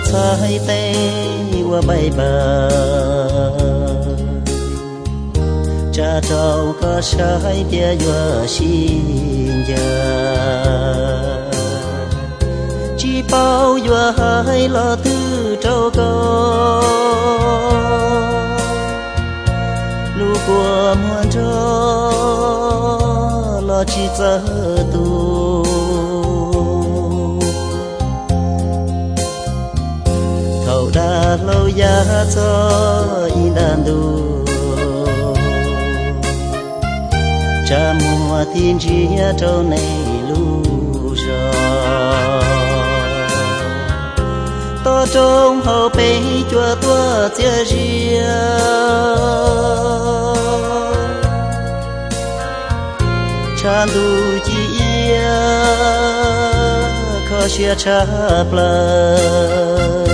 cha thay tê qua bay bờ. Cha trâu có sai bia vừa xin giờ. Chỉ bao vừa hai lo tư trâu có lu của muôn trâu lo chỉ giờ tu. Thầu lâu ya cho in đàn đu cha mùa thiên chia trâu này lu rồi to trong hậu bể chùa tua chia riêng cha du chi ia khó xia cha plơ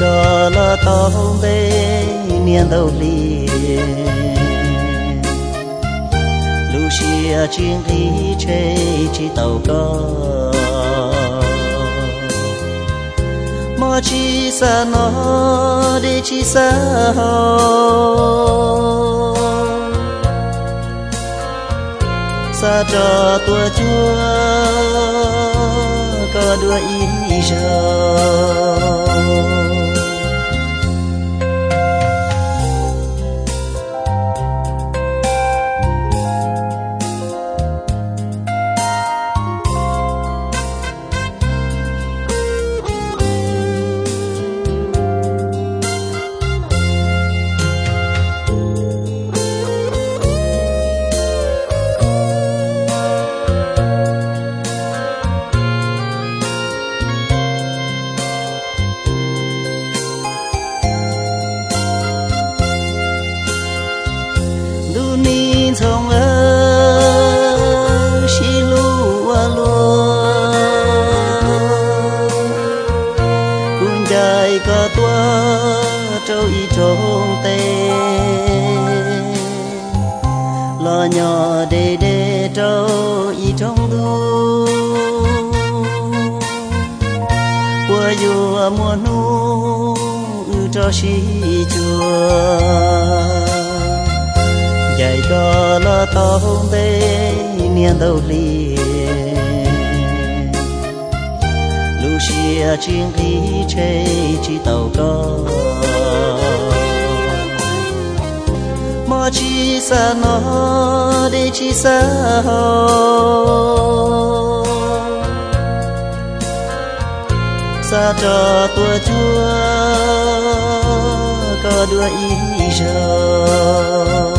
đó là có bê niên đầu liền Lucia chuyên lý chê chỉ tàu có mà chỉ xa nó đi chỉ xa hồ xa cho tua chúa có đua ý rồi ni trong trong lo nhỏ trong cho có lo bê niên đầu liền Lucia chuyên lý chê chi tàu có mà chi xa nó để chi xa hồ xa cho tua chúa có đua ý rồi